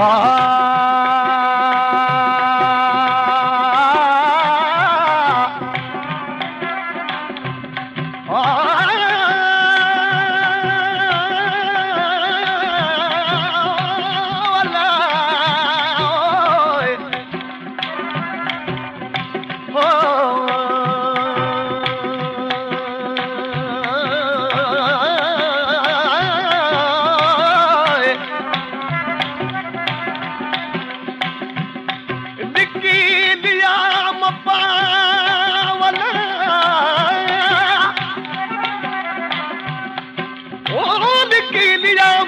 Ah, ah, ah.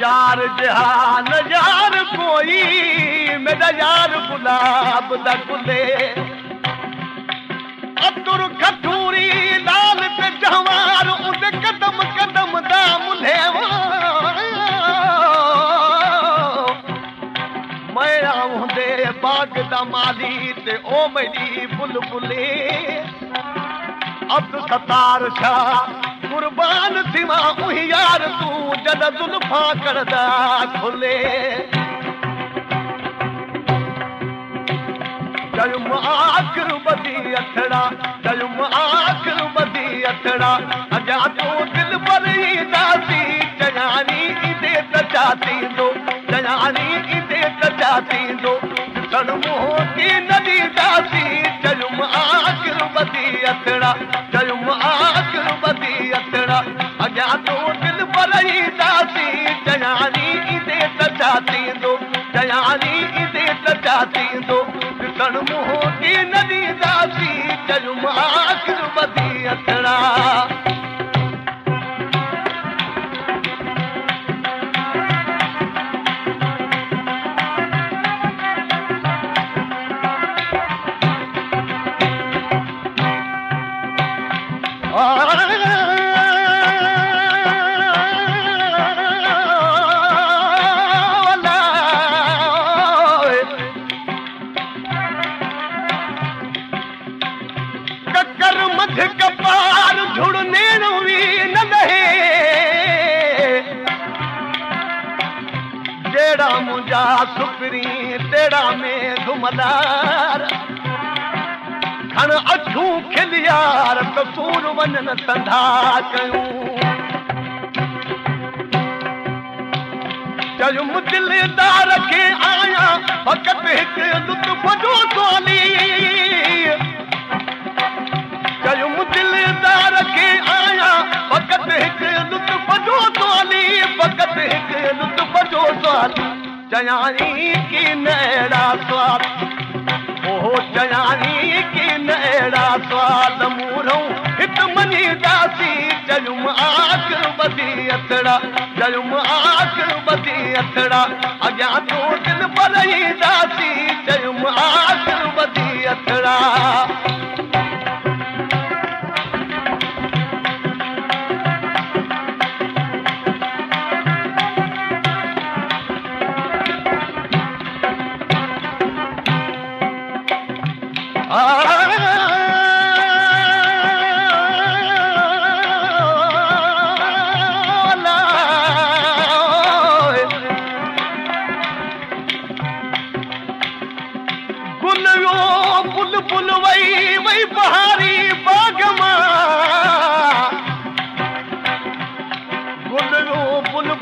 यार जहान यार कोई मेरा यार गुलाब द गुले। अब्दुल खटूरी लाल पे जवार उन कदम कदम दा मुले मैं आऊंदे बाग दा माली ते ओ मेरी बुलबुले। अब्दुल सतार शाह कुर्बान थी मां उही यार तूं جد جلفا ڪردا کلي چيم آخر بدي اٿڙا چيم آخر بدي اٿڙا اجا تون دل ڀري داسي چياني ايندي ته ڇا ٿيندو چياني ايندي ته ڇا ٿيندو ڏسڻ منهن ڪه ندي داسي چيم آخر بدي اٿڙا چيم آخر بدي ته ڇا ٿيندو چياني ايندي ته ڇا ٿيندو سڪريه تيڙا ۾ گهمدار کڻ اکيون کليار ڪسور وڃن سنڌا ڪيون. چيم دلدار کي آيا فقط هڪ لطف جو سولي. چيم دلدار کي آيا فقط هڪ لطف جو سولي فقط هڪ لطف جو سوال चयानी की नहिड़ा सवाल ओहो चयानी की नहिड़ा सवाल मूरऊं हिकु मनी दासी चयुम आख बदी अथड़ा चयुम आख बदी अथड़ा अॻियां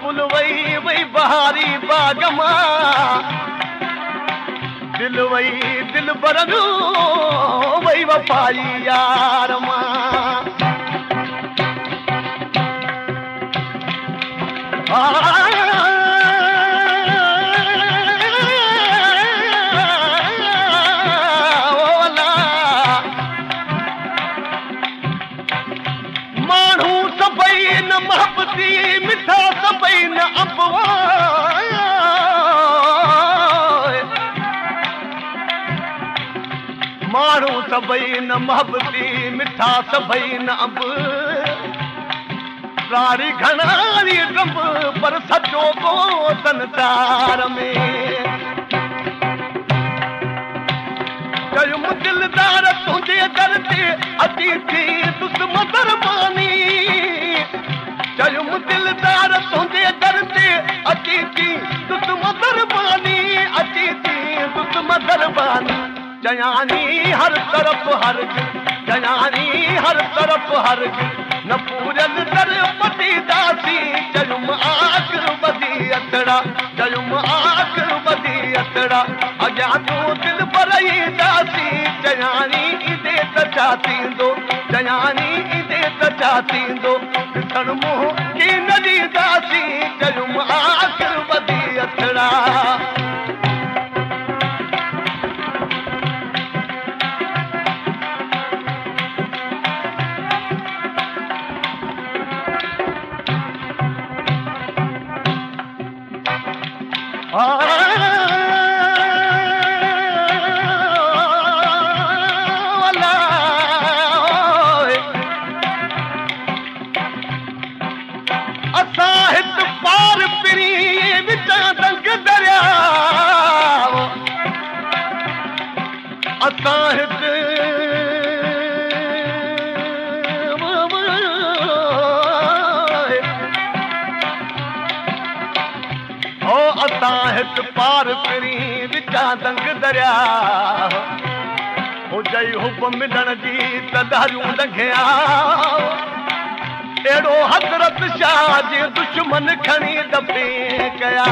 बुल बुल वई वई बहारी बाग मां दिल वई दिल سڀئي نه موهبتي مٺا سڀئي نه انب. ساري گهڻاري ڊمب پر سچو ڪو سنسار ۾. ڪيم دلدار تنهنجي در تي اچي ٿي دشمن ماني چيم دلدار تنهنجي در تي اچي ٿي دشمن ماني چياني هر طرف هر چياني هر طرف هر نه پورن در پتي داسي چيم آخر بدي اتڙا. چيم آخر بدي اتڙا. اڳيان تون دل ڀرئي داسي چياني ايندي ته ڇا ٿيندو چياني ايندي ته ڇا ٿيندو ڏسڻ منهن ڪه نه ڏينداسين چيم آخر بدي اتڙا जई हुब मिलण जी त दारियूं लंघिया। अहिड़ो हज़रत शाह जे दुश्मन खणी दफ़े कया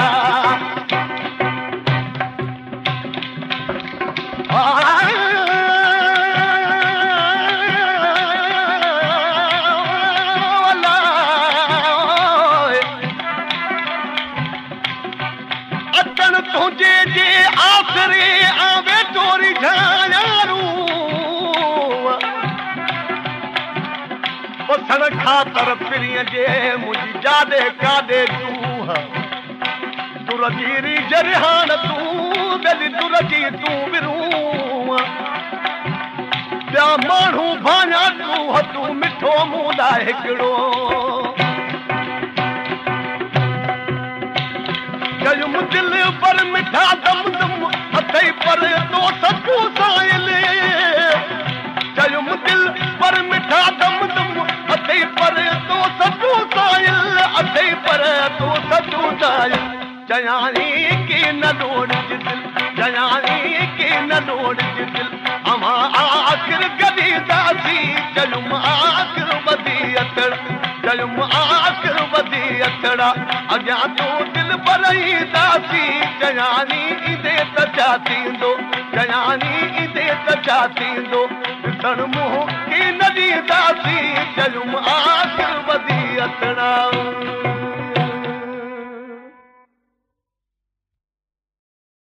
خاطر پريءَ جي منهنجي جاڏي ڪاڏي تون درجي جرهان تون گلي درجي تون ورون ٻيا ماڻهو ڀاڃا تون هٿون مٺو مون لاءِ هڪڙو. ڪيم دل پر مٺا دم دم اٿئي پر تو سچو سائل چيم دل پر مٺا دم پر تو دل چياني ڪه نه لوڙ دل اما آخر گدي داسي چيم آخر بدي اتڙ. چيم آخر بدي اتڙا. اڳيان تون دل ڀرئي داسي چياني ايندي ته ڇا ٿيندو